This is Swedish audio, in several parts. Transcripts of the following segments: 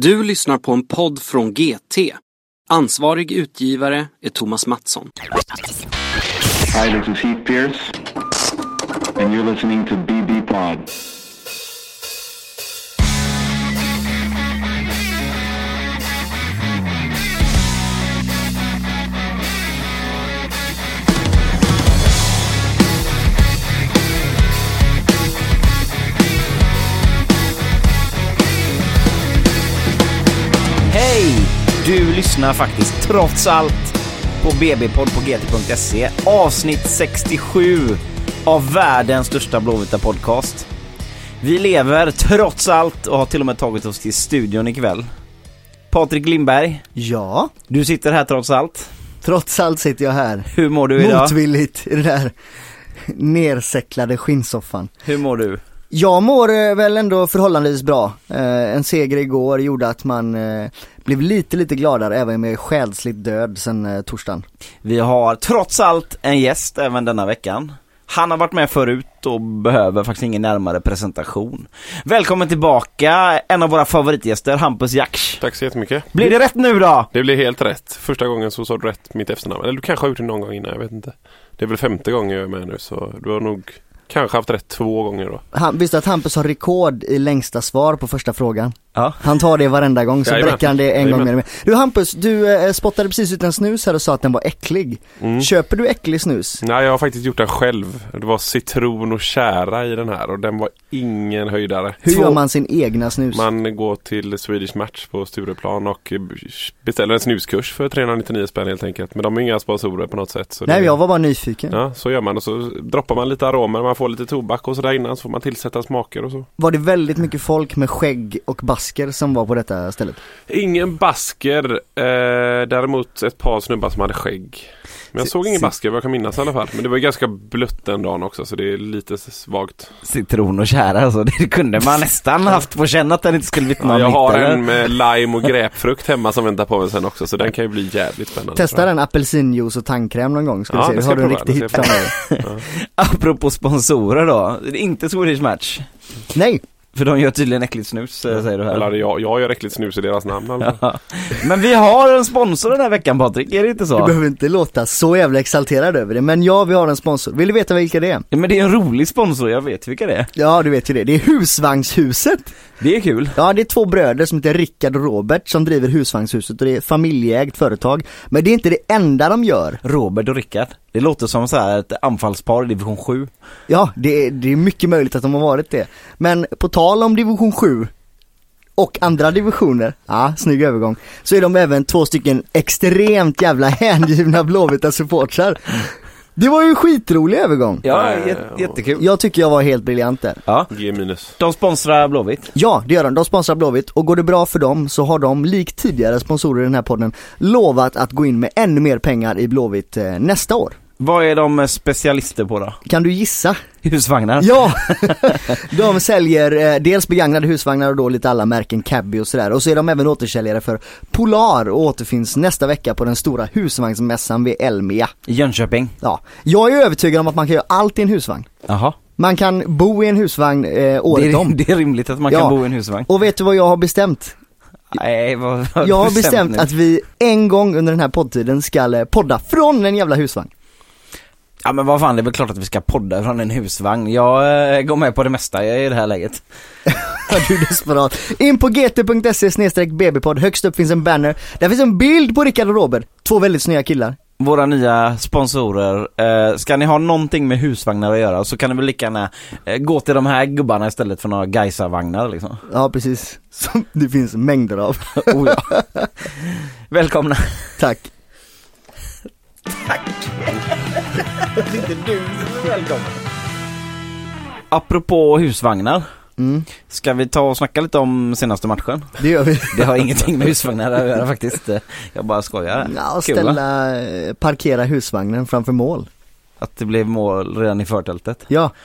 Du lyssnar på en podd från GT. Ansvarig utgivare är Thomas Mattsson. Hi, this is Heath Pierce, and you're listening to BB Pod. Du lyssnar faktiskt trots allt på BB-podd på gt.se. Avsnitt 67 av världens största blåvita podcast. Vi lever trots allt och har till och med tagit oss till studion ikväll. Patrik Lindberg, Ja, du sitter här trots allt. trots allt sitter jag här. Hur mår du idag? Motvilligt i den där nersäcklade skinnsoffan. Hur mår du? Jag mår eh, väl ändå förhållandevis bra. Eh, en seger igår gjorde att man eh, blev lite, lite gladare även om jag är själsligt död sen eh, torsdagen. Vi har trots allt en gäst även denna veckan. Han har varit med förut och behöver faktiskt ingen närmare presentation. Välkommen tillbaka, en av våra favoritgäster, Hampus Jaksch. Tack så jättemycket. Blir det rätt nu då? Det blev helt rätt. Första gången så sa du rätt mitt efternamn. Eller du kanske har gjort det någon gång innan, jag vet inte. Det är väl femte gången jag är med nu så du har nog kanske haft rätt två gånger då. Han, visste att Hampus har rekord i längsta svar på första frågan? Ja. Han tar det varenda gång så bräcker han det en Jajamän. gång mer och mer. Du Hampus, du eh, spottade precis ut en snus här och sa att den var äcklig. Mm. Köper du äcklig snus? Nej, jag har faktiskt gjort den själv. Det var citron och kära i den här och den var ingen höjdare. Hur Två- gör man sin egna snus? Man går till Swedish Match på Stureplan och eh, beställer en snuskurs för 399 spänn helt enkelt. Men de är inga sponsorer på något sätt. Nej det... jag var bara nyfiken. Ja, så gör man och så droppar man lite aromer, man får lite tobak och sådär innan så får man tillsätta smaker och så. Var det väldigt mycket folk med skägg och basker som var på detta stället? Ingen basker, eh, däremot ett par snubbar som hade skägg. Men jag såg ingen basker vad jag kan minnas i alla fall. Men det var ju ganska blött den dagen också så det är lite svagt. Citron och kära alltså, det kunde man nästan haft på känn att den inte skulle vittna Ja, om jag mitt, har eller? en med lime och grapefrukt hemma som väntar på mig sen också så den kan ju bli jävligt spännande. Testa jag. den apelsinjuice och tandkräm någon gång, ska Ja, du se. Då har du en jag riktig hit jag framöver. Apropå sponsorer då, det är inte Swedish Match. Nej, För de gör tydligen äckligt snus, eh, säger du här. Eller jag, jag gör äckligt snus i deras namn fall. Ja. Men vi har en sponsor den här veckan Patrik, är det inte du så? behöver inte låta så jävla exalterad över det. Men ja, vi har en sponsor. Vill du veta vilka det är? Ja, men det är en rolig sponsor, jag vet vilka det är. Ja, du vet ju det. Det är Husvagnshuset. Det är kul. Ja, det är två bröder som heter Rickard och Robert som driver Husvagnshuset och det är familjeägt företag. Men det är inte det enda de gör. Robert och Rickard. Det låter som så här ett anfallspar i division 7. Ja, det är, det är mycket möjligt att de har varit det. Men på tal om division 7 och andra divisioner, ja, snygg övergång, så är de även två stycken extremt jävla hängivna blåvita supportrar. Det var ju en skitrolig övergång. Ja, Nej, jät- jättekul. Jag tycker jag var helt briljant där. Ja. G minus. De sponsrar Blåvitt. Ja, det gör de. De sponsrar Blåvitt och går det bra för dem så har de, likt tidigare sponsorer i den här podden, lovat att gå in med ännu mer pengar i Blåvitt eh, nästa år. Vad är de specialister på då? Kan du gissa? Husvagnar? Ja! de säljer eh, dels begagnade husvagnar och då lite alla märken Cabby och sådär. Och så är de även återsäljare för Polar och återfinns nästa vecka på den stora husvagnsmässan vid Elmia. I Jönköping? Ja, jag är övertygad om att man kan göra allt i en husvagn. Jaha. Man kan bo i en husvagn eh, året Det är, om. det är rimligt att man Ja. kan bo i en husvagn. Och vet du vad jag har bestämt? Nej, vad vad Jag har bestämt nu? att vi en gång under den här poddtiden ska eh, podda från en jävla husvagn. Ja men vad fan, det är väl klart att vi ska podda från en husvagn. Jag eh, går med på det mesta i det här läget. Du är desperat. In på gt.se bbpodd, högst upp finns en banner. Där finns en bild på Rickard och Robert, två väldigt snygga killar. Våra nya sponsorer, eh, ska ni ha någonting med husvagnar att göra så kan ni väl lika gärna eh, gå till de här gubbarna istället för några Gaisa-vagnar liksom. Ja precis, som det finns mängder av. Oh, ja. Välkomna. Tack. Välkommen. Apropå husvagnar, Mm, ska vi ta och snacka lite om senaste matchen? det gör vi. Det har ingenting med husvagnar att göra faktiskt. Jag bara skojar. Ja, ställa, eh, parkera husvagnen framför mål. Att det blev mål redan i förtältet. Ja,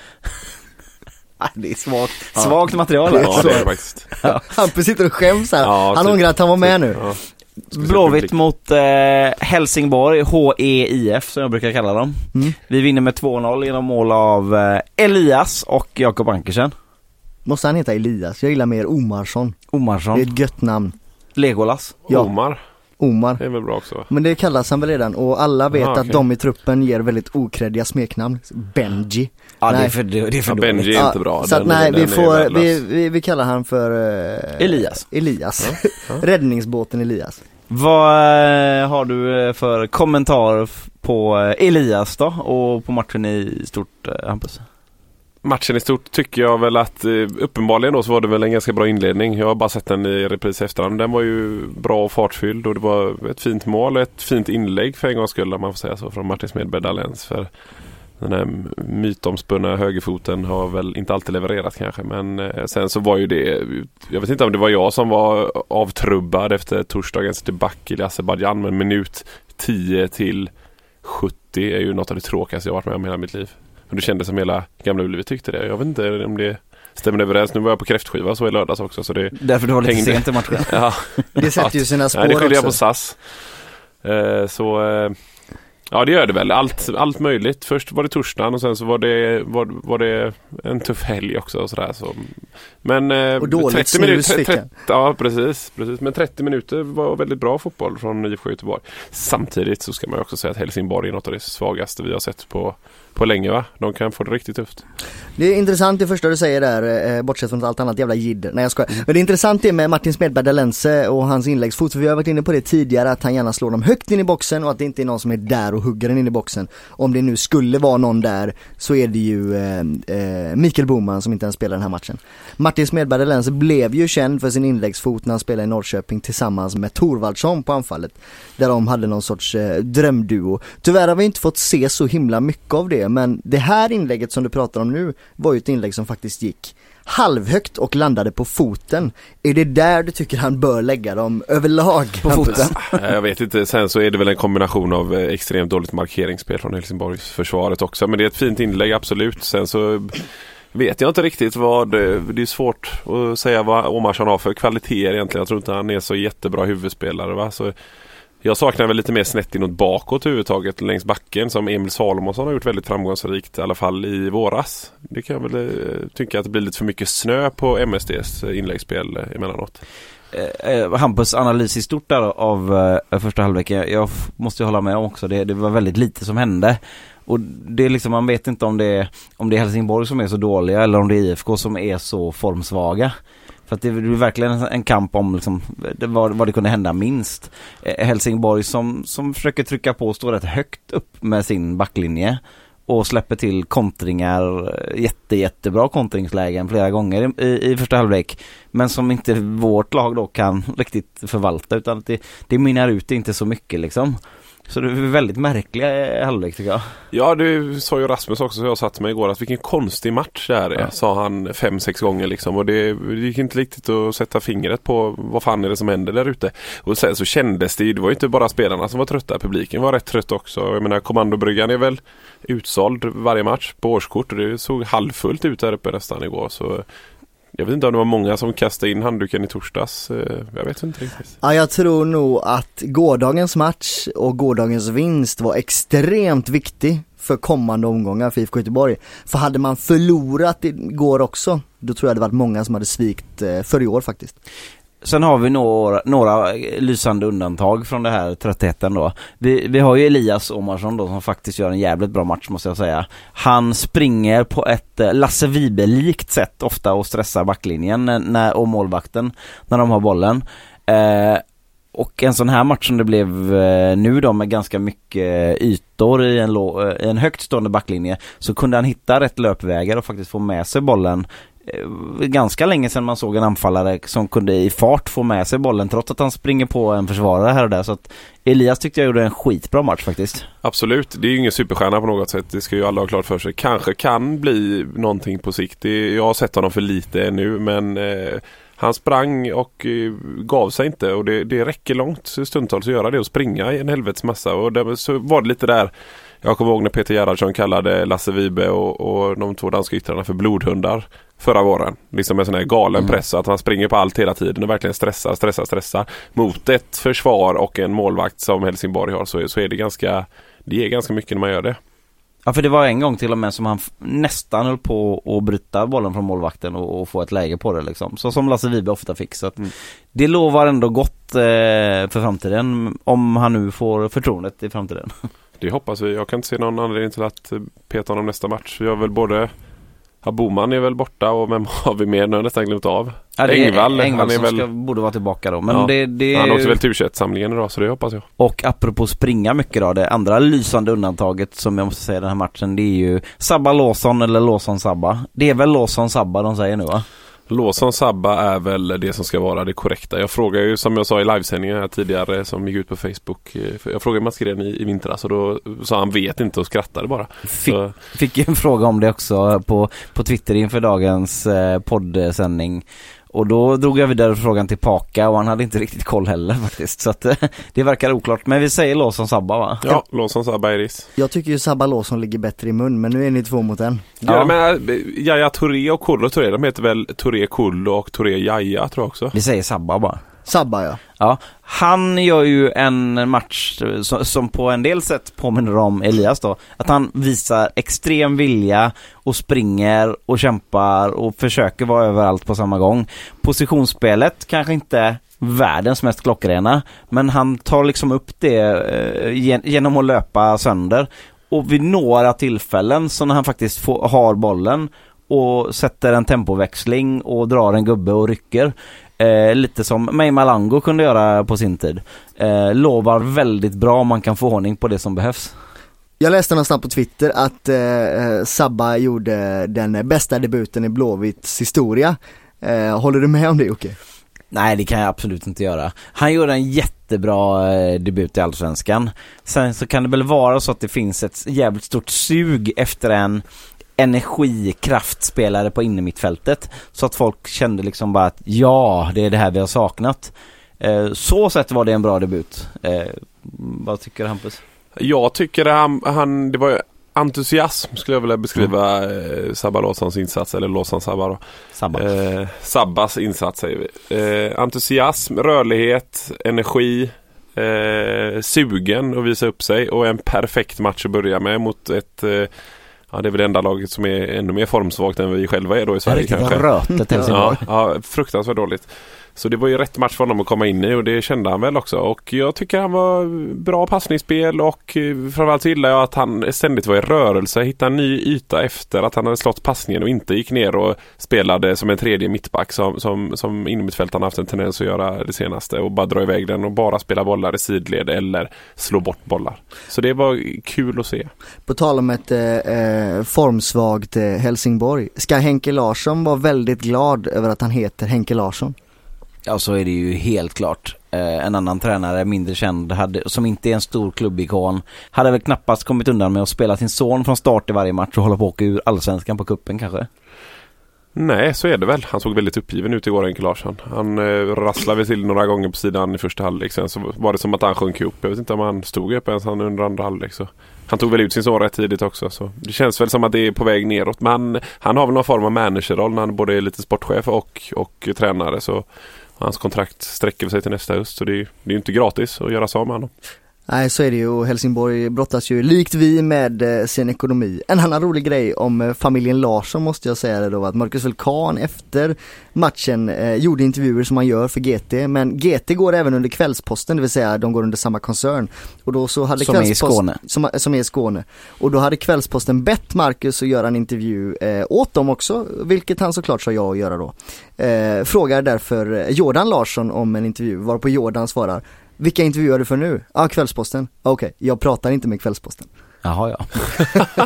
Ah, Det är svagt, svagt material. Ja, det är det faktiskt. Hampus sitter och skäms här. Ja, Han typ. ångrar att han var med nu. Ja. Blåvitt mot eh, Helsingborg, HEIF som jag brukar kalla dem. Mm. Vi vinner med 2-0 genom mål av eh, Elias och Jakob Ankersen. Måste han heta Elias? Jag gillar mer Omarsson. Det är Omarsson. ett gött namn. Legolas. Ja. Omar Omar. är väl bra också? Men det kallas han väl redan och alla vet Aha, att okej. de i truppen ger väldigt okreddiga smeknamn. Benji. Ja det är Nej. för, det är för Ja, dåligt. Benji är inte bra. Så att Den- nej, den vi får, vi, vi, vi kallar han för eh, Elias. Elias. Räddningsbåten Elias. Vad eh, har du eh, för kommentar på eh, Elias då och på matchen i stort Hampus? Matchen i stort tycker jag väl att eh, uppenbarligen då så var det väl en ganska bra inledning. Jag har bara sett den i repris i efterhand. Den var ju bra och fartfylld och det var ett fint mål och ett fint inlägg för en gångs skull om man får säga så från Martin Smedberg Dahléns. För den här mytomspunna högerfoten har väl inte alltid levererat kanske men eh, sen så var ju det Jag vet inte om det var jag som var avtrubbad efter torsdagens debacle i Azerbajdzjan men minut 10 till 70 är ju något av det tråkigaste jag varit med om i hela mitt liv. Och det kändes som hela Gamla Ullevi tyckte det. Jag vet inte om det stämmer överens. Nu var jag på kräftskiva så i lördags också så det Därför du var lite Hängde. sent i matchen. Ja, Det sätter ju sina spår Nej, det skyller jag på. SAS. Eh, så eh, Ja det gör det väl. Allt, allt möjligt. Först var det torsdagen och sen så var det, var, var det en tuff helg också. Och sådär, så. Men eh, Och dåligt 30 snus minuter, fick 30, jag. Ja precis, precis. Men 30 minuter var väldigt bra fotboll från IFK Göteborg. Samtidigt så ska man också säga att Helsingborg är något av det svagaste vi har sett på, på länge va? De kan få det riktigt tufft. Det är intressant det första du säger där, eh, bortsett från allt annat jävla jidder. Nej jag skojar. Mm. Men det är intressant det med Martin Smedberg Dalense och hans inläggsfot, för vi har varit inne på det tidigare att han gärna slår dem högt in i boxen och att det inte är någon som är där och hugger den in i boxen. Om det nu skulle vara någon där så är det ju eh, eh, Mikael Boman som inte ens spelar den här matchen. Martin Smedberg Dalense blev ju känd för sin inläggsfot när han spelade i Norrköping tillsammans med Thorvaldsson på anfallet. Där de hade någon sorts eh, drömduo. Tyvärr har vi inte fått se så himla mycket av det men det här inlägget som du pratar om nu var ju ett inlägg som faktiskt gick halvhögt och landade på foten. Är det där du tycker han bör lägga dem överlag? På foten? Eh, Jag vet inte. Sen så är det väl en kombination av eh, extremt dåligt markeringsspel från Helsingborgs försvaret också. Men det är ett fint inlägg absolut. Sen så vet jag inte riktigt vad det, det är svårt att säga vad Omarsson har för kvaliteter egentligen. Jag tror inte han är så jättebra huvudspelare. Va? Så jag saknar väl lite mer snett inåt bakåt överhuvudtaget längs backen som Emil Salomonsson har gjort väldigt framgångsrikt i alla fall i våras. Det kan jag väl eh, tycka att det blir lite för mycket snö på MSDs eh, inläggsspel eh, emellanåt. Eh, eh, Hampus analys i stort där av eh, första halvleken, jag, måste ju hålla med om också, det, det var väldigt lite som hände. Och det är liksom, man vet inte om det, är, om det är Helsingborg som är så dåliga eller om det är IFK som är så formsvaga. För att det blir verkligen en, kamp om liksom, det, vad, vad det kunde hända minst. Eh, Helsingborg som, som försöker trycka på och står rätt högt upp med sin backlinje och släpper till kontringar, eh, jätte, jättebra kontringslägen flera gånger i, i första halvlek. Men som inte vårt lag då kan riktigt förvalta utan det, det mynnar ut inte så mycket liksom. Så det är väldigt märkliga eh, halvlek tycker jag. Ja, det sa ju Rasmus också så jag satt med igår att vilken konstig match det här är. Ja. Sa han fem, sex gånger liksom. Och det, det gick inte riktigt att sätta fingret på vad fan är det som händer där ute. Och sen så kändes det ju, det var ju inte bara spelarna som var trötta. Publiken var rätt trött också. Jag menar kommandobryggan är väl utsåld varje match på årskort. Och det såg halvfullt ut där uppe nästan igår. Så jag vet inte om det var många som kastade in handduken i torsdags. Eh, jag vet inte riktigt. Ja, jag tror nog att gårdagens match och gårdagens vinst var extremt viktig för kommande omgångar för IFK Göteborg. För hade man förlorat igår också, då tror jag det varit många som hade svikt eh, för i år faktiskt. Sen har vi några, några lysande undantag från det här tröttheten då. Vi, vi har ju Elias Omarsson då som faktiskt gör en jävligt bra match måste jag säga. Han springer på ett eh, Lasse Vibe-likt sätt ofta och stressar backlinjen när, och målvakten när de har bollen. Eh, och en sån här match som det blev eh, nu då med ganska mycket ytor i en, lå- eh, i en högt stående backlinje så kunde han hitta rätt löpvägar och faktiskt få med sig bollen Eh, ganska länge sedan man såg en anfallare som kunde i fart få med sig bollen trots att han springer på en försvarare här och där. Så att Elias tyckte jag gjorde en skitbra match faktiskt. Absolut, det är ju ingen superstjärna på något sätt. Det ska ju alla ha klart för sig. Kanske kan bli någonting på sikt. Jag har sett honom för lite ännu men eh, han sprang och eh, gav sig inte och det, det räcker långt stundtals att göra det och springa i en helvetes massa. Och där, så var det lite där jag kommer ihåg när Peter Gerhardsson kallade Lasse Vibe och, och de två danska yttrarna för blodhundar förra våren. Liksom en sån här galen Mm. press att han springer på allt hela tiden och verkligen stressar, stressar, stressar. Mot ett försvar och en målvakt som Helsingborg har så, så är det ganska det är ganska mycket när man gör det. Ja för det var en gång till och med som han nästan höll på att bryta bollen från målvakten och, och få ett läge på det liksom. Så som Lasse Vibe ofta fick. Så att Mm. Det lovar ändå gott eh, för framtiden om han nu får förtroendet i framtiden. Det hoppas vi. Jag kan inte se någon anledning till att eh, peta honom nästa match. Vi har väl både Ja, Boman är väl borta och vem har vi mer? Nu har jag nästan glömt av. Ja, Engvall, Engvall som väl- ska, borde vara tillbaka då. Men Ja. det, det Han åkte väl till u samlingen idag så det hoppas jag. Och apropå springa mycket då, det andra lysande undantaget som jag måste säga i den här matchen det är ju Sabba Lawson eller Lawson Sabba. Det är väl Lawson Sabba de säger nu va? Lawson Sabba är väl det som ska vara det korrekta. Jag frågade ju som jag sa i livesändningen här tidigare som gick ut på Facebook. eh, Jag frågade Mats Gren i, i vintras och då sa han vet inte och skrattade bara. Fick, Så, fick en fråga om det också på, på Twitter inför dagens eh, poddsändning. Och då drog jag vidare frågan till Paka och han hade inte riktigt koll heller faktiskt. Så att det verkar oklart. Men vi säger Lawson Sabba va? ja, Lawson Sabba är ris. Jag tycker ju Sabba Lawson ligger bättre i mun men nu är ni två mot en. Ja. Ja. men äh, Jaja Touré och Kullo Touré, de heter väl Touré Kullo och Touré Jaja tror jag också. Vi säger Sabba bara. Sabba ja. Ja, han gör ju en match som, på en del sätt påminner om Elias då. Att han visar extrem vilja och springer och kämpar och försöker vara överallt på samma gång. Positionsspelet kanske inte världens mest klockrena, men han tar liksom upp det eh, genom att löpa sönder. Och vid några tillfällen så när han faktiskt får, har bollen och sätter en tempoväxling och drar en gubbe och rycker. Eh, lite som May Malango kunde göra på sin tid. Eh, lovar väldigt bra om man kan få ordning på det som behövs. Jag läste någonstans på Twitter att eh, Sabba gjorde den bästa debuten i Blåvitts historia. Eh, håller du med om det Jocke? Nej, det kan jag absolut inte göra. Han gjorde en jättebra eh, debut i Allsvenskan. Sen så kan det väl vara så att det finns ett jävligt stort sug efter en energikraftspelare på innermittfältet. Så att folk kände liksom bara att ja, det är det här vi har saknat. Eh, så sett var det en bra debut. Eh, vad tycker Hampus? Jag tycker han, han det var entusiasm skulle jag vilja beskriva eh, Sabba Lawsons insats eller Lawson Sabba då. Sabba. Eh, Sabbas insats säger vi. Eh, entusiasm, rörlighet, energi, eh, sugen att visa upp sig och en perfekt match att börja med mot ett eh, Ja det är väl det enda laget som är ännu mer formsvagt än vi själva är då i Sverige Riktigt kanske. rötet Ja, ja, fruktansvärt dåligt. Så det var ju rätt match för honom att komma in i och det kände han väl också. Och jag tycker han var bra passningsspel och eh, framförallt så gillar jag att han ständigt var i rörelse. Hittade en ny yta efter att han hade slått passningen och inte gick ner och spelade som en tredje mittback som, som, som innermittfältarna haft en tendens att göra det senaste. Och bara dra iväg den och bara spela bollar i sidled eller slå bort bollar. Så det var kul att se. På tal om ett eh, eh formsvagt eh, Helsingborg. Ska Henke Larsson vara väldigt glad över att han heter Henke Larsson? Ja så är det ju helt klart. Eh, en annan tränare, mindre känd, hade, som inte är en stor klubbikon, hade väl knappast kommit undan med att spela sin son från start i varje match och hålla på att åka ur allsvenskan på kuppen kanske. Nej, så är det väl. Han såg väldigt uppgiven ut igår, Henke Larsson. Han eh, rasslade väl till några gånger på sidan i första halvlek. Sen så var det som att han sjönk ihop. Jag vet inte om han stod upp ens han under andra halvlek. Så. Han tog väl ut sin son rätt tidigt också. Så det känns väl som att det är på väg neråt. Men han, han har väl någon form av managerroll när han både är lite sportchef och, och tränare. Så hans kontrakt sträcker sig till nästa höst. Så det är det är ju inte gratis att göra sig av med honom. Nej så är det ju och Helsingborg brottas ju likt vi med eh, sin ekonomi. En annan rolig grej om eh, familjen Larsson måste jag säga det då att Marcus Vulkan efter matchen eh, gjorde intervjuer som man gör för GT men GT går även under Kvällsposten det vill säga de går under samma koncern. Och då så hade Som är i Skåne. Som, som är i Skåne. Och då hade Kvällsposten bett Marcus att göra en intervju eh, åt dem också vilket han såklart sa ja att göra då. Eh, frågar därför Jordan Larsson om en intervju varpå Jordan svarar vilka intervjuar du för nu? Ja, ah, Kvällsposten. Okej, jag pratar inte med Kvällsposten. Jaha ja.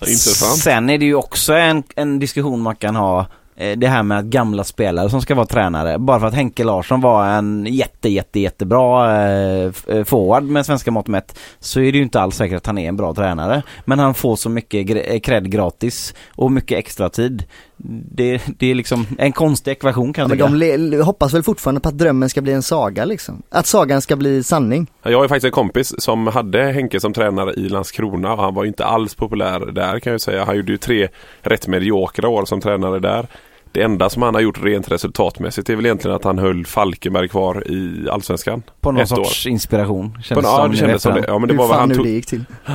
Intressant. Sen är det ju också en, en diskussion man kan ha eh, det här med att gamla spelare som ska vara tränare. Bara för att Henke Larsson var en jätte, jätte, jättebra eh, eh, forward med svenska mått mätt så är det ju inte alls säkert att han är en bra tränare. Men han får så mycket eh, cred gratis och mycket extra tid. Det, det är liksom en konstig ekvation kan Ja, jag men tycka. de hoppas väl fortfarande på att drömmen ska bli en saga liksom. Att sagan ska bli sanning. Jag har ju faktiskt en kompis som hade Henke som tränare i Landskrona och han var ju inte alls populär där kan jag säga. Han gjorde ju tre rätt mediokra år som tränare där. Det enda som han har gjort rent resultatmässigt är väl egentligen att han höll Falkenberg kvar i Allsvenskan. På någon ett år. sorts inspiration. På, Kändes ja, som det kändes som det. Ja, men det Hur var vad fan han nu tog, det gick till.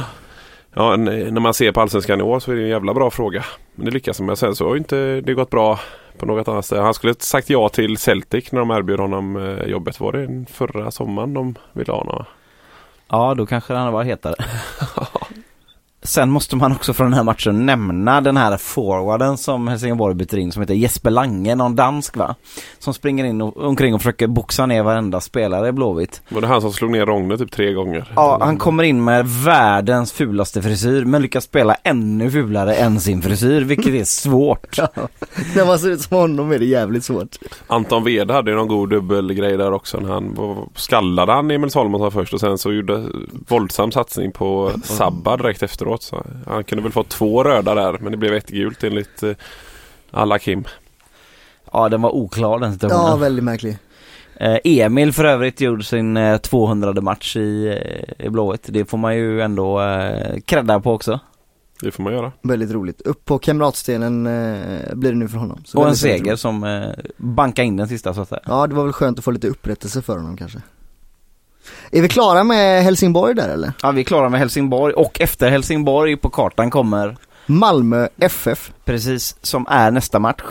Ja, när man ser på Allsvenskan i år så är det en jävla bra fråga. Men det lyckas med. Sen så har ju inte det gått bra på något annat ställe. Han skulle sagt ja till Celtic när de erbjöd honom eh, jobbet. Var det förra sommaren de ville ha honom? Ja, då kanske han var hetare. Sen måste man också från den här matchen nämna den här forwarden som Helsingborg byter in som heter Jesper Lange, någon dansk va? Som springer in och, omkring och försöker boxa ner varenda spelare i Blåvitt. Var det han som slog ner Rogne typ tre gånger? Ja, han kommer in med världens fulaste frisyr men lyckas spela ännu fulare än sin frisyr, vilket är svårt. När man ser ut som honom är det jävligt svårt. Anton Wede hade ju någon god dubbelgrej där också. När han skallade han Emil Salomonsson först och sen så gjorde våldsam satsning på Sabba direkt efteråt. Så han kunde väl få två röda där men det blev ett gult enligt eh, alla Kim. Ja, den var oklar den situationen. Ja, väldigt märklig. Eh, Emil för övrigt gjorde sin eh, 200 match i, eh, i Blåvitt. Det får man ju ändå eh, credda på också. Det får man göra. Väldigt roligt. Upp på kamratstenen eh, blir det nu för honom. Så Och en seger roligt. som eh, bankade in den sista så att säga. Ja, det var väl skönt att få lite upprättelse för honom kanske. Är vi klara med Helsingborg där eller? Ja, vi är klara med Helsingborg och efter Helsingborg på kartan kommer Malmö FF. precis som är nästa match.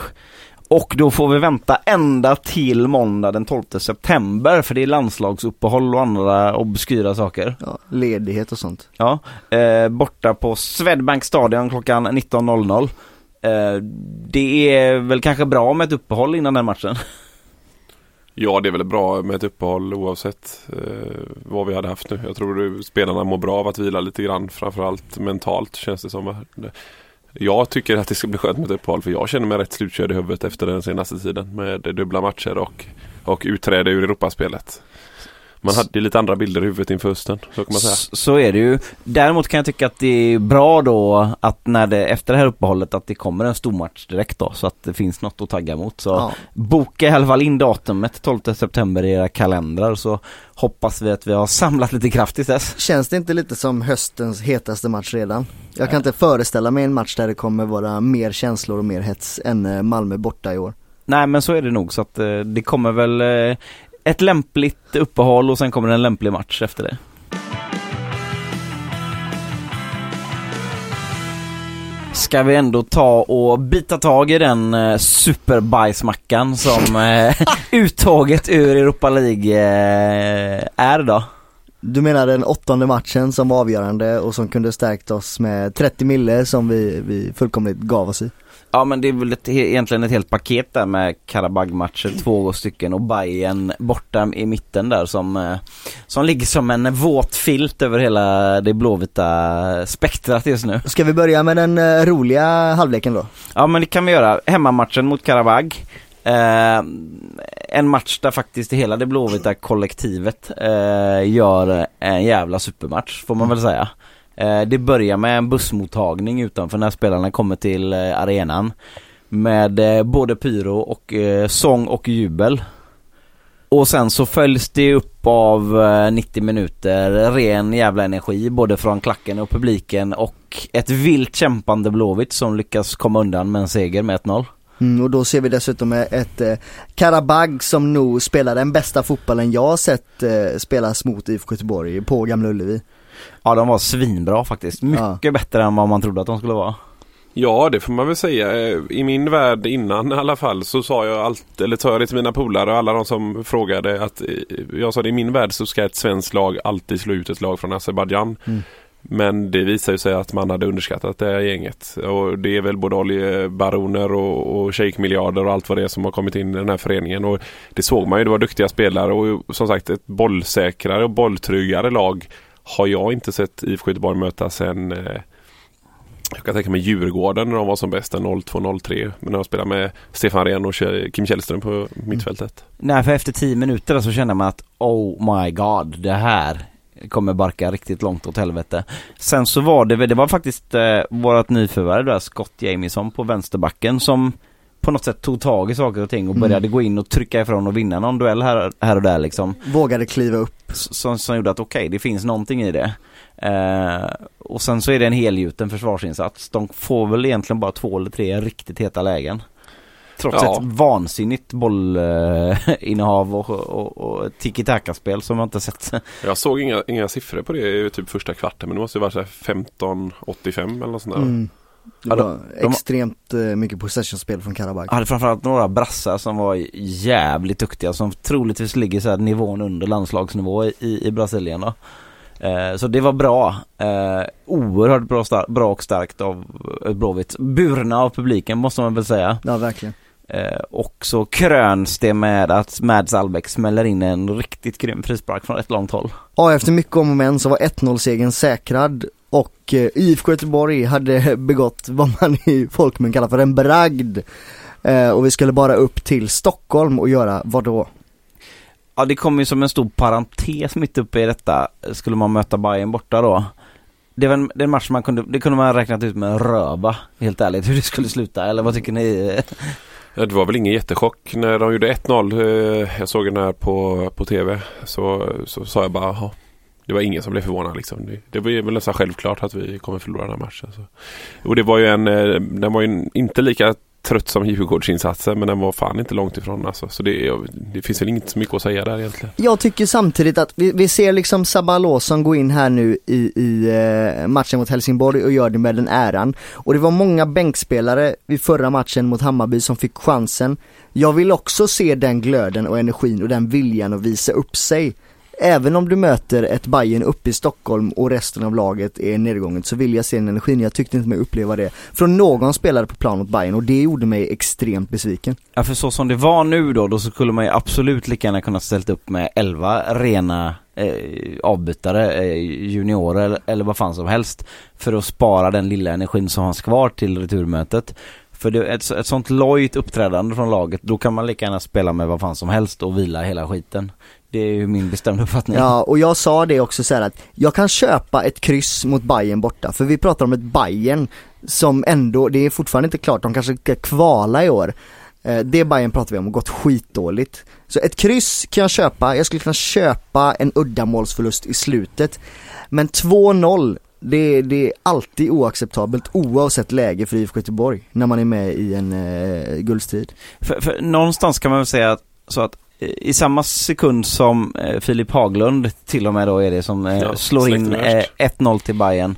Och då får vi vänta ända till måndag den 12 september för det är landslagsuppehåll och andra obskyra saker. Ja, ledighet och sånt. Ja, eh, borta på Swedbank Stadion klockan 19.00. Eh, det är väl kanske bra med ett uppehåll innan den matchen. Ja det är väl bra med ett uppehåll oavsett eh, vad vi hade haft nu. Jag tror spelarna mår bra av att vila lite grann. Framförallt mentalt känns det som. Jag tycker att det ska bli skönt med ett uppehåll för jag känner mig rätt slutkörd i huvudet efter den senaste tiden med dubbla matcher och, och utträde ur Europaspelet. Man hade lite andra bilder i huvudet inför hösten, så kan man säga. Så är det ju. Däremot kan jag tycka att det är bra då att när det efter det här uppehållet att det kommer en stor match direkt då så att det finns något att tagga mot. Så Ja. boka i alla fall in datumet 12 september i era kalendrar så hoppas vi att vi har samlat lite kraft tills dess. Känns det inte lite som höstens hetaste match redan? Jag kan inte föreställa mig en match där det kommer vara mer känslor och mer hets än eh, Malmö borta i år. Nej men så är det nog så att eh, det kommer väl eh, ett lämpligt uppehåll och sen kommer en lämplig match efter det. Ska vi ändå ta och bita tag i den eh, superbajsmackan som eh, uttaget ur Europa League eh, är då? Du menar den åttonde matchen som var avgörande och som kunde stärkt oss med 30 mille som vi, vi fullkomligt gav oss i. Ja men det är väl ett, egentligen ett helt paket där med Karabag-matcher, två stycken och Bayern borta i mitten där som, eh, som ligger som en våt filt över hela det blåvita spektrat just nu. Ska vi börja med den eh, roliga halvleken då? Ja men det kan vi göra. Hemmamatchen mot Karabag. Eh, en match där faktiskt hela det blåvita kollektivet eh, gör en jävla supermatch får man väl säga. Eh, det börjar med en bussmottagning utanför när spelarna kommer till eh, arenan. Med eh, både pyro och sång och jubel. Och sen så följs det upp av 90 minuter ren jävla energi både från klacken och publiken och ett vilt kämpande Blåvitt som lyckas komma undan med en seger med 1-0. Mm, och då ser vi dessutom ett eh, Karabag som nog spelar den bästa fotbollen jag har sett eh, spelas mot IFK Göteborg på Gamla Ullevi. Ja de var svinbra faktiskt. Mycket bättre än vad man trodde att de skulle vara. Ja, det får man väl säga. Eh, I min värld innan i alla fall så sa jag allt, eller sa jag det till mina polare och alla de som frågade att eh, jag sa det i min värld så ska ett svenskt lag alltid slå ut ett lag från Azerbajdzjan. Mm. Men det visar ju sig att man hade underskattat det här gänget. Och det är väl både oljebaroner och, och shejkmiljarder och allt vad det är som har kommit in i den här föreningen. Och det såg man ju, det var duktiga spelare och som sagt ett bollsäkrare och bolltryggare lag har jag inte sett IFK Göteborg möta sen eh, jag kan tänka mig Djurgården när de var som bäst, 02-03. Men när de spelade med Stefan Rehn och Kim Källström på mittfältet. Nej för efter 10 minuter så kände man att oh my god det här kommer barka riktigt långt åt helvete. Sen så var det det var faktiskt eh, vårat nyförvärv där Scott Jamieson på vänsterbacken som på något sätt tog tag i saker och ting och Mm. började gå in och trycka ifrån och vinna någon duell här, här och där liksom. Vågade kliva upp. Som, som gjorde att okej, det finns någonting i det. Eh, och sen så är det en helgjuten försvarsinsats. De får väl egentligen bara två eller tre riktigt heta lägen. Trots Ja. ett vansinnigt bollinnehav och, och, och tiki-taka-spel som jag inte sett. Jag såg inga, inga siffror på det i typ första kvarten men det måste ju vara så här 15-85 eller något sånt där. Mm. Det Ja, var de- de- extremt eh, mycket possession-spel från Karabag. Hade framförallt några brassar som var jävligt duktiga som troligtvis ligger så här nivån under landslagsnivå i, i Brasilien då. Eh, så det var bra. Eh, oerhört bra, star- bra och starkt av eh, Blåvitt. Burna av publiken måste man väl säga. Ja, verkligen. Eh, och så kröns det med att Mads Albeck smäller in en riktigt grym frispark från ett långt håll. Ja, efter mycket om och men så var 1-0-segern säkrad och eh, IFK Göteborg hade begått vad man i folkmun kallar för en bragd. Eh, och vi skulle bara upp till Stockholm och göra vad då? Ja det kommer ju som en stor parentes mitt uppe i detta. Skulle man möta Bayern borta då. Det var en, det en match man kunde, det kunde man ha räknat ut med en röva, helt ärligt, hur det skulle sluta. Eller vad tycker ni? Ja, det var väl ingen jättechock när de gjorde 1-0. eh, Jag såg den här på, på tv. Så, så sa jag bara jaha. Det var ingen som blev förvånad liksom. Det, det var ju väl nästan självklart att vi kommer förlora den här matchen. Så. Och det var ju en, eh, den var ju inte lika trött som Djurgårdsinsatsen men den var fan inte långt ifrån alltså. Så det, det finns väl inte så mycket att säga där egentligen. Jag tycker samtidigt att vi, vi ser liksom Sabah som gå in här nu i, i eh, matchen mot Helsingborg och gör det med den äran. Och det var många bänkspelare vid förra matchen mot Hammarby som fick chansen. Jag vill också se den glöden och energin och den viljan att visa upp sig. Även om du möter ett Bayern uppe i Stockholm och resten av laget är nedgånget så vill jag se den energin. Jag tyckte inte mig uppleva det från någon spelare på plan mot Bayern och det gjorde mig extremt besviken. Ja för så som det var nu då, då så skulle man ju absolut lika gärna kunna ställt upp med 11 rena eh, avbytare, eh, juniorer eller, eller vad fan som helst. För att spara den lilla energin som fanns kvar till returmötet. För det, ett, ett sånt lojt uppträdande från laget, då kan man lika gärna spela med vad fan som helst och vila hela skiten. Det är ju min bestämda uppfattning. Ja, och jag sa det också så här att jag kan köpa ett kryss mot Bayern borta, för vi pratar om ett Bayern som ändå, det är fortfarande inte klart, de kanske ska kvala i år. Eh, Det Bayern pratar vi om, har gått skitdåligt. Så ett kryss kan jag köpa, jag skulle kunna köpa en uddamålsförlust i slutet. Men 2-0, det, det är alltid oacceptabelt oavsett läge för IFK Göteborg när man är med i en eh, guldstrid. För, för någonstans kan man väl säga att, så att i samma sekund som eh, Filip Haglund till och med då är det som eh, Ja, slår in eh, värst. 1-0 till Bayern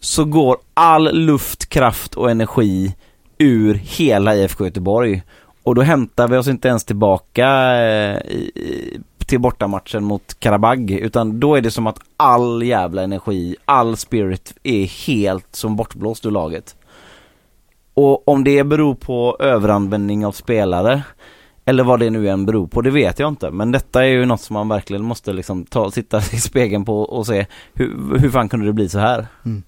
så går all luft, kraft och energi ur hela IFK Göteborg. Och då hämtar vi oss inte ens tillbaka eh, i- till bortamatchen mot Karabag utan då är det som att all jävla energi, all spirit är helt som bortblåst ur laget. Och om det beror på överanvändning av spelare eller vad det nu än beror på, det vet jag inte. Men detta är ju något som man verkligen måste liksom ta, sitta i spegeln på och se hur, hur fan kunde det bli så här? Mm.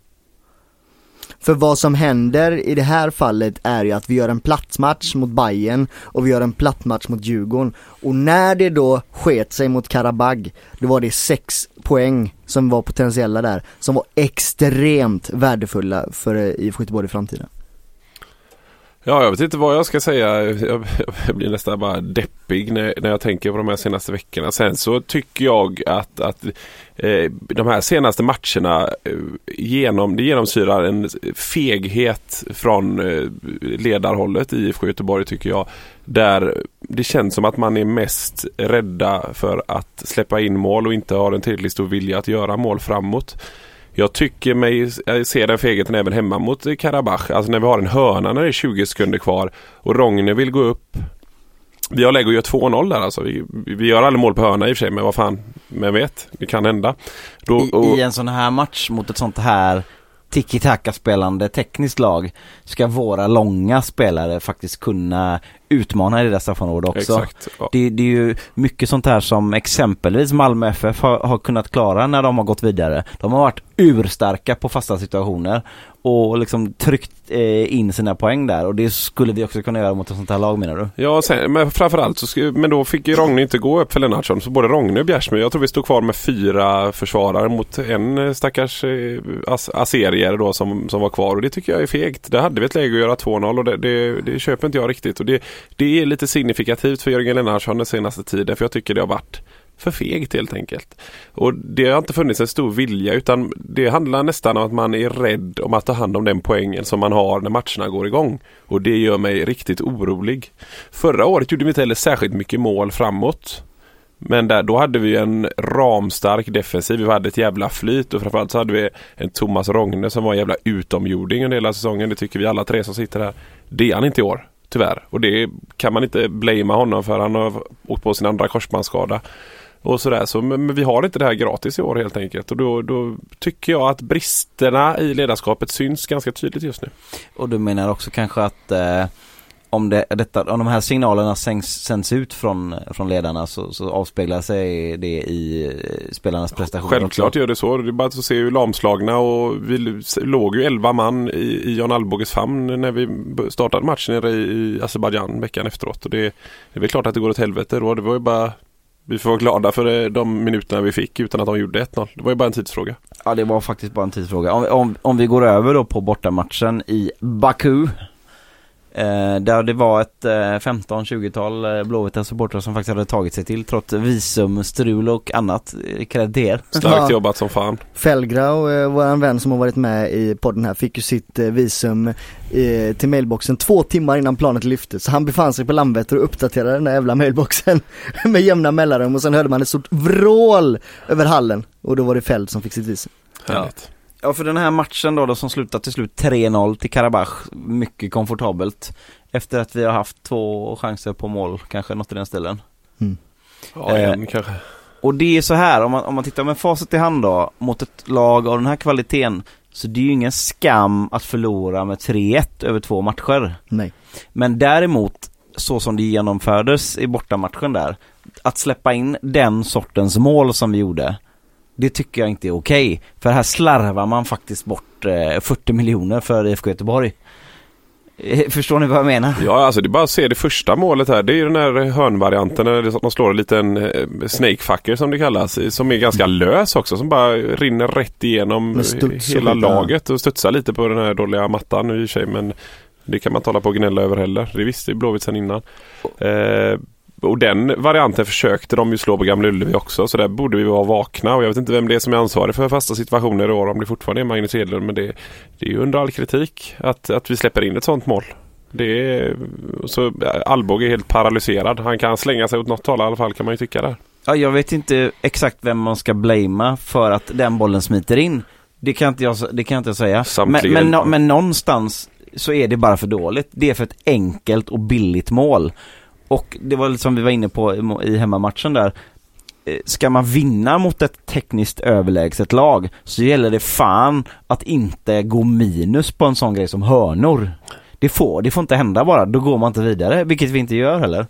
För vad som händer i det här fallet är ju att vi gör en plattmatch mot Bayern och vi gör en plattmatch mot Djurgården. Och när det då sket sig mot Karabag, då var det sex poäng som var potentiella där, som var extremt värdefulla för eh, IFK Göteborg i framtiden. Ja, jag vet inte vad jag ska säga. Jag, jag blir nästan bara deppig när, när jag tänker på de här senaste veckorna. Sen så tycker jag att, att eh, de här senaste matcherna eh, genom, det genomsyrar en feghet från eh, ledarhållet i IFK Göteborg tycker jag. Där det känns som att man är mest rädda för att släppa in mål och inte har en tillräckligt stor vilja att göra mål framåt. Jag tycker mig jag ser den fegheten även hemma mot Karabach. Alltså när vi har en hörna när det är 20 sekunder kvar och Rogne vill gå upp. Vi har läge att göra 2-0 där alltså. Vi, vi gör aldrig mål på hörna i och för sig men vad fan, vem vet? Det kan hända. Då, I, och, I en sån här match mot ett sånt här tiki-taka spelande tekniskt lag ska våra långa spelare faktiskt kunna utmana i deras straffområde också. Exakt. Ja. Det, det är ju mycket sånt här som exempelvis Malmö FF har, har kunnat klara när de har gått vidare. De har varit urstarka på fasta situationer och liksom tryckt eh, in sina poäng där och det skulle vi också kunna göra mot ett sånt här lag menar du? Ja, sen, men framförallt så skulle, men då fick ju Rogne inte gå upp för Lennartsson. Så både Rogne och Bjärsmyr, jag tror vi stod kvar med fyra försvarare mot en eh, stackars eh, as- aserier då som, som var kvar. Och det tycker jag är fegt. Där hade vi ett läge att göra 2-0 och det, det, det köper inte jag riktigt. Och det, det är lite signifikativt för Jörgen Lennartsson den senaste tiden. För jag tycker det har varit för fegt helt enkelt. Och det har inte funnits en stor vilja utan det handlar nästan om att man är rädd om att ta hand om den poängen som man har när matcherna går igång. Och det gör mig riktigt orolig. Förra året gjorde vi inte heller särskilt mycket mål framåt. Men där, då hade vi en ramstark defensiv. Vi hade ett jävla flyt och framförallt så hade vi en Thomas Rogne som var en jävla utomjording under hela säsongen. Det tycker vi alla tre som sitter här. Det är han inte i år. Tyvärr. Och det kan man inte blamea honom för. Han har åkt på sin andra korsbandsskada. Och sådär. Så, men vi har inte det här gratis i år helt enkelt. Och då, då tycker jag att bristerna i ledarskapet syns ganska tydligt just nu. Och du menar också kanske att eh, om, det, detta, om de här signalerna sänds, sänds ut från, från ledarna så, så avspeglar sig det i eh, spelarnas prestationer Självklart också. gör det så. Det är bara att se hur lamslagna och vi låg ju 11 man i, i Jan Alvbåges famn när vi startade matchen nere i, i Azerbajdzjan veckan efteråt. Och det, det är väl klart att det går åt helvete då. Det var ju bara vi får vara glada för eh, de minuterna vi fick utan att de gjorde 1-0. Det var ju bara en tidsfråga. Ja det var faktiskt bara en tidsfråga. Om, om, om vi går över då på bortamatchen i Baku. Eh, där det var ett eh, 15-20-tal eh, blåvita supportrar som faktiskt hade tagit sig till trots visumstrul och annat. Till er. Starkt jobbat som fan. Felgrau, eh, våran vän som har varit med i podden här, fick ju sitt eh, visum eh, till mailboxen två timmar innan planet lyfte. Så han befann sig på Landvetter och uppdaterade den där jävla mailboxen med jämna mellanrum och sen hörde man ett stort vrål över hallen och då var det Feld som fick sitt visum. Härligt. Ja för den här matchen då, då som slutar till slut 3-0 till Karabach, mycket komfortabelt. Efter att vi har haft två chanser på mål, kanske något i den stilen. Ja, Eh, en kanske. Och det är så här, om man, om man tittar med facit i hand då, mot ett lag av den här kvaliteten, så det är ju ingen skam att förlora med 3-1 över två matcher. Nej. Men däremot, så som det genomfördes i bortamatchen där, att släppa in den sortens mål som vi gjorde, det tycker jag inte är okej. För här slarvar man faktiskt bort eh, 40 miljoner för IFK Göteborg. Eh, Förstår ni vad jag menar? Ja, alltså det är bara att se det första målet här. Det är ju den här hörnvarianten är så att man slår en liten eh, snakefucker som det kallas. eh, Som är ganska lös också. Som bara rinner rätt igenom hela ja. laget och studsar lite på den här dåliga mattan i och för sig. Men det kan man hålla på och gnälla över heller. Det visste ju Blåvitt sedan innan. Eh, och den varianten försökte de ju slå på Gamla Ullevi också. Så där borde vi vara vakna. Och jag vet inte vem det är som är ansvarig för fasta situationer i år. Om det fortfarande är Magnus Hedlund. Men det, det är ju under all kritik att, att vi släpper in ett sånt mål. Det är, så Alvbåge är helt paralyserad. Han kan slänga sig åt något håll i alla fall kan man ju tycka där. Ja, jag vet inte exakt vem man ska blamea för att den bollen smiter in. Det kan inte jag, det kan inte jag säga. Men, men, men någonstans så är det bara för dåligt. Det är för ett enkelt och billigt mål. Och det var som vi var inne på i- hemmamatchen där. Eh, Ska man vinna mot ett tekniskt överlägset lag så gäller det fan att inte gå minus på en sån grej som hörnor. Det får, det får inte hända bara, då går man inte vidare, vilket vi inte gör heller.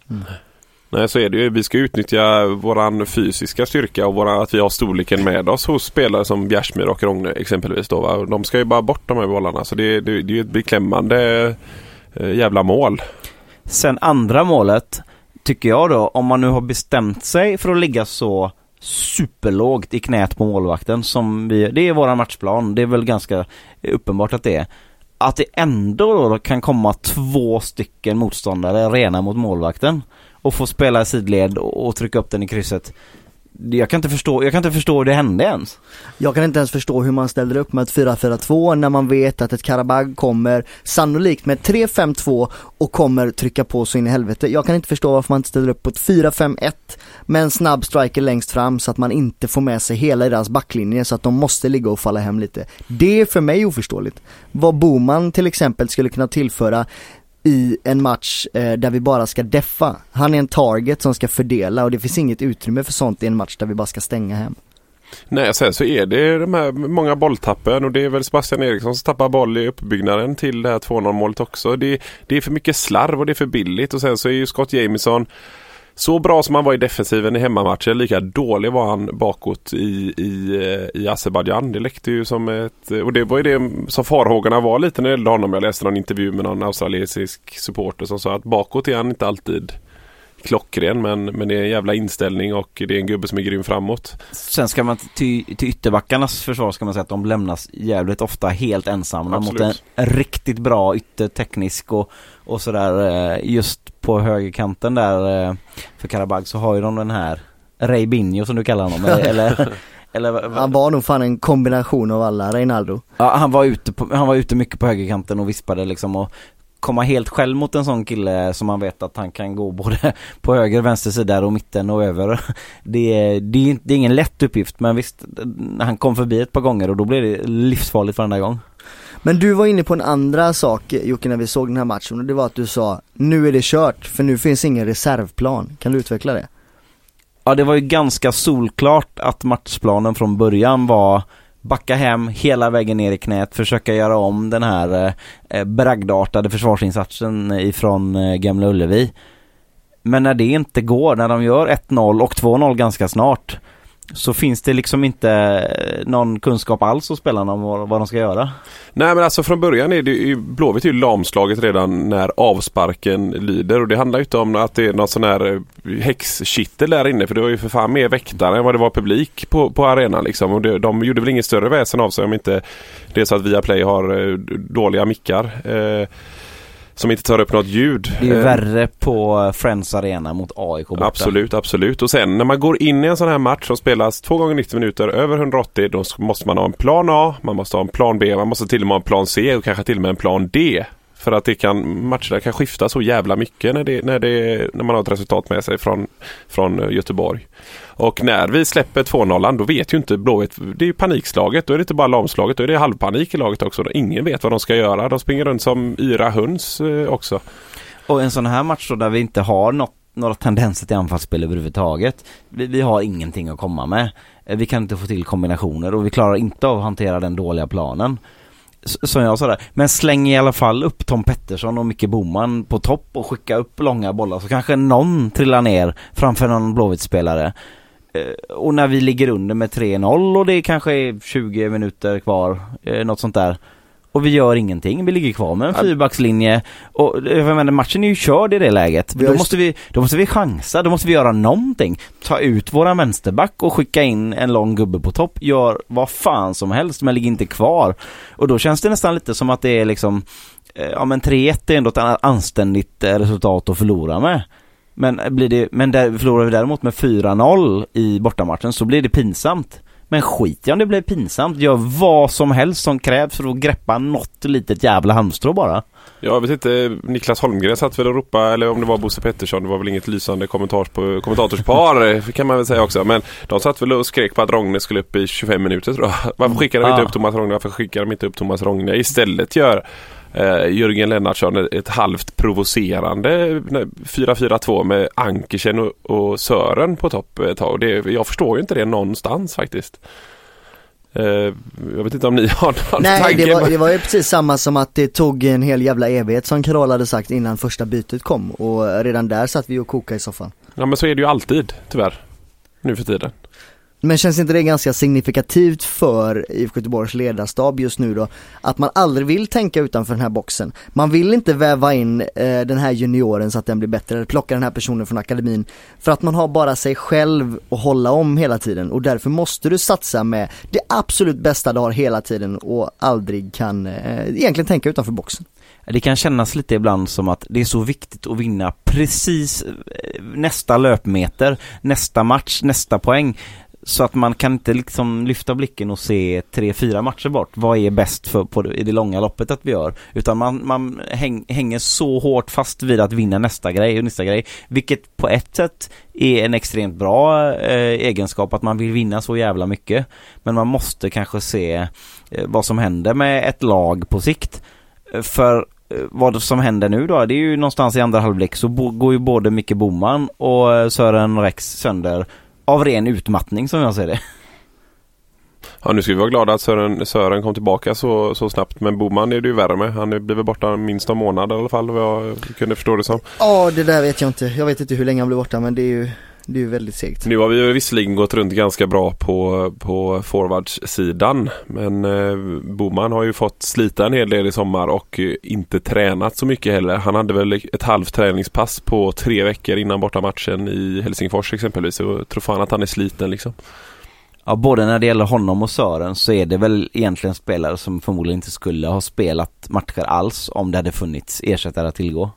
Nej så är det ju. Vi ska utnyttja våran fysiska styrka och våra, att vi har storleken med oss hos spelare som Bjärsmyr och Rogne exempelvis. Då, va? Och De ska ju bara bort de här bollarna. Så det, det, det är ju ett beklämmande eh, jävla mål. Sen andra målet, tycker jag då, om man nu har bestämt sig för att ligga så superlågt i knät på målvakten som vi, det är våran matchplan, det är väl ganska uppenbart att det är. Att det ändå då kan komma två stycken motståndare rena mot målvakten och få spela i sidled och, och trycka upp den i krysset. Jag kan inte förstå, jag kan inte förstå hur det hände ens. Jag kan inte ens förstå hur man ställer upp med ett 4-4-2 när man vet att ett Karabag kommer sannolikt med 3-5-2 och kommer trycka på så in i helvete. Jag kan inte förstå varför man inte ställer upp på ett 4-5-1 med en snabb striker längst fram så att man inte får med sig hela deras backlinje så att de måste ligga och falla hem lite. Det är för mig oförståeligt. Vad Boman till exempel skulle kunna tillföra i en match eh, där vi bara ska deffa. Han är en target som ska fördela och det finns inget utrymme för sånt i en match där vi bara ska stänga hem. Nej, sen så är det de här många bolltappen och det är väl Sebastian Eriksson som tappar boll i uppbyggnaden till det här 2-0 målet också. Det, det är för mycket slarv och det är för billigt och sen så är ju Scott Jamison så bra som han var i defensiven i hemmamatchen, lika dålig var han bakåt i, i, eh, i Azerbajdzjan. Det läckte ju som ett... Och det var ju det som farhågorna var lite när det gällde honom. Jag läste någon intervju med någon australiensisk supporter som sa att bakåt är han inte alltid klockren men, men det är en jävla inställning och det är en gubbe som är grym framåt. Sen ska man till, till ytterbackarnas försvar ska man säga att de lämnas jävligt ofta helt ensamma Absolut. mot en riktigt bra ytterteknisk och, och sådär eh, just på högerkanten där eh, för Karabag så har ju de den här Ray Binho som du kallar honom eller, eller, eller Han var nog fan en kombination av alla, Reinaldo. Ja, han var ute på, han var ute mycket på högerkanten och vispade liksom och komma helt själv mot en sån kille som man vet att han kan gå både på höger, vänster sida och mitten och över. Det är, det är, det är ingen lätt uppgift men visst, han kom förbi ett par gånger och då blev det livsfarligt varenda gång. Men du var inne på en andra sak Jocke när vi såg den här matchen och det var att du sa Nu är det kört, för nu finns ingen reservplan. Kan du utveckla det? Ja, det var ju ganska solklart att matchplanen från början var backa hem hela vägen ner i knät, försöka göra om den här eh, eh, bragdartade försvarsinsatsen ifrån eh, Gamla Ullevi. Men när det inte går, när de gör 1-0 och 2-0 ganska snart, så finns det liksom inte eh, någon kunskap alls hos spelarna om vad, de ska göra. Nej men alltså från början är det ju Blåvitt är ju lamslaget redan när avsparken lyder och det handlar ju inte om att det är någon sån här eh, häxkittel där inne för det var ju för fan mer väktare än vad det var publik på, på arenan liksom. Och det, de gjorde väl inget större väsen av sig om inte det är så att Viaplay har eh, dåliga mickar. Eh, som inte tar upp något ljud. Det är Eh, värre på Friends Arena mot AIK borta. Absolut, absolut. Och sen när man går in i en sån här match som spelas två gånger 90 minuter över 180 då måste man ha en plan A, man måste ha en plan B, man måste till och med ha en plan C och kanske till och med en plan D. För att det kan, matcherna kan skifta så jävla mycket när, det, när, det, när man har ett resultat med sig från, från eh, Göteborg. Och när vi släpper 2-0 då vet ju inte Blåvitt, det är ju panikslaget. Då är det inte bara lamslaget, då är det halvpanik i laget också. Ingen vet vad de ska göra. De springer runt som yra höns eh, också. Och en sån här match då där vi inte har något, några tendenser till anfallsspel överhuvudtaget. Vi, vi har ingenting att komma med. Eh, vi kan inte få till kombinationer och vi klarar inte av att hantera den dåliga planen. Som jag sa där. Men släng i alla fall upp Tom Pettersson och Micke Boman på topp och skicka upp långa bollar så kanske någon trillar ner framför någon Blåvitt-spelare. Eh, och när vi ligger under med 3-0 och det kanske är 20 minuter kvar, eh, något sånt där. Och vi gör ingenting, vi ligger kvar med en fyrbackslinje och eh, jag menar, matchen är ju körd i det läget. Då måste, vi, då måste vi chansa, då måste vi göra någonting. Ta ut våra vänsterback och skicka in en lång gubbe på topp. Gör vad fan som helst men ligg inte kvar. Och då känns det nästan lite som att det är liksom eh, Ja men 3-1 är ändå ett anständigt eh, resultat att förlora med. Men blir det, men där förlorar vi däremot med 4-0 i bortamatchen så blir det pinsamt. Men skit i om det blir pinsamt. Gör vad som helst som krävs för att greppa något litet jävla halmstrå bara. Jag vet inte, Niklas Holmgren satt väl och ropade, eller om det var Bosse Pettersson, det var väl inget lysande kommentatorspar kan man väl säga också. Men de satt väl och skrek på att Rogne skulle upp i 25 minuter tror jag. Varför skickar de inte Ja. upp Thomas Rogne? Varför skickar de inte upp Thomas Rogne? Istället gör eh, Jörgen Lennartsson ett, halvt provocerande eh, 4-4-2 med Ankersen och, och Sören på topp ett tag. Det, jag förstår ju inte det någonstans faktiskt. Eh, jag vet inte om ni har någon Nej tanke? det var, det var ju precis samma som att det tog en hel jävla evighet som Carola hade sagt innan första bytet kom och redan där satt vi och kokade i soffan. Ja men så är det ju alltid tyvärr. Nu för tiden. Men känns inte det ganska signifikativt för IFK Göteborgs ledarstab just nu då? Att man aldrig vill tänka utanför den här boxen. Man vill inte väva in eh, den här junioren så att den blir bättre, eller plocka den här personen från akademin. För att man har bara sig själv att hålla om hela tiden och därför måste du satsa med det absolut bästa du har hela tiden och aldrig kan eh, egentligen tänka utanför boxen. Det kan kännas lite ibland som att det är så viktigt att vinna precis eh, nästa löpmeter, nästa match, nästa poäng. Så att man kan inte liksom lyfta blicken och se tre, fyra matcher bort. Vad är bäst för, på, i det långa loppet att vi gör? Utan man, man häng, hänger så hårt fast vid att vinna nästa grej och nästa grej. Vilket på ett sätt är en extremt bra eh, egenskap att man vill vinna så jävla mycket. Men man måste kanske se eh, vad som händer med ett lag på sikt. För eh, vad som händer nu då, det är ju någonstans i andra halvlek så går ju både Micke Boman och eh, Sören Rex sönder av ren utmattning som jag ser det. Ja nu ska vi vara glada att Sören, Sören kom tillbaka så, så snabbt. Men Boman är det ju värre med. Han är- blir väl borta minst en månad i alla fall vad jag kunde förstå det som. Ja det där vet jag inte, jag vet inte hur länge han blir borta men det är ju, det är ju väldigt segt. Nu har vi ju visserligen gått runt ganska bra på, på forwardssidan. Men eh, Boman har ju fått slita en hel del i sommar och eh, inte tränat så mycket heller. Han hade väl ett halvt träningspass på tre veckor innan bortamatchen i Helsingfors exempelvis. Jag tror fan att han är sliten liksom. Ja, både när det gäller honom och Sören så är det väl egentligen spelare som förmodligen inte skulle ha spelat matcher alls om det hade funnits ersättare att tillgå.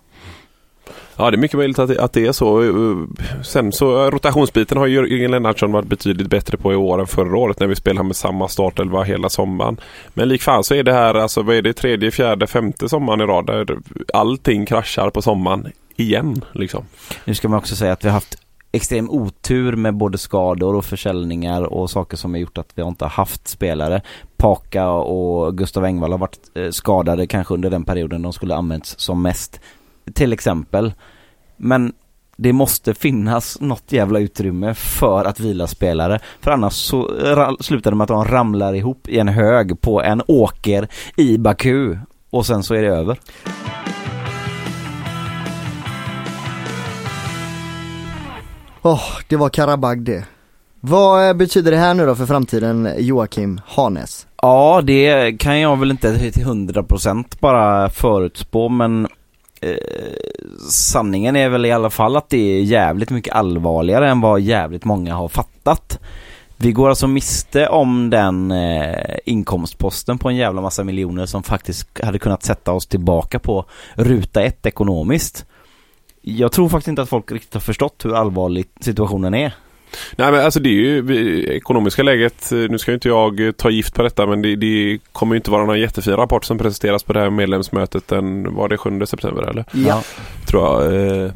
Ja, det är mycket möjligt att det, att det är så. Eh, sen så eh, rotationsbiten har ju Jörgen Lennartsson varit betydligt bättre på i år än förra året när vi spelade med samma startelva hela sommaren. Men likfall så är det här, alltså vad är det, tredje, fjärde, femte sommaren i rad där allting kraschar på sommaren igen liksom. Nu ska man också säga att vi har haft extrem otur med både skador och försäljningar och saker som har gjort att vi inte har haft spelare. Paka och Gustav Engvall har varit eh, skadade kanske under den perioden de skulle använts som mest. Till exempel. Men det måste finnas något jävla utrymme för att vila spelare. För annars så slutar det med att de ramlar ihop i en hög på en åker i Baku. Och sen så är det över. Åh, det var Karabag det. Vad eh, betyder det här nu då för framtiden Joakim Hanes? Ja, det kan jag väl inte till 100% bara förutspå men eh, sanningen är väl i alla fall att det är jävligt mycket allvarligare än vad jävligt många har fattat. Vi går alltså miste om den eh, inkomstposten på en jävla massa miljoner som faktiskt hade kunnat sätta oss tillbaka på ruta ett ekonomiskt. Jag tror faktiskt inte att folk riktigt har förstått hur allvarlig situationen är. Nej men alltså det är ju vi, ekonomiska läget, eh, nu ska ju inte jag eh, ta gift på detta men det, det kommer ju inte vara någon jättefin rapport som presenteras på det här medlemsmötet den, var det 7 september eller? Ja. Tror jag. Eh,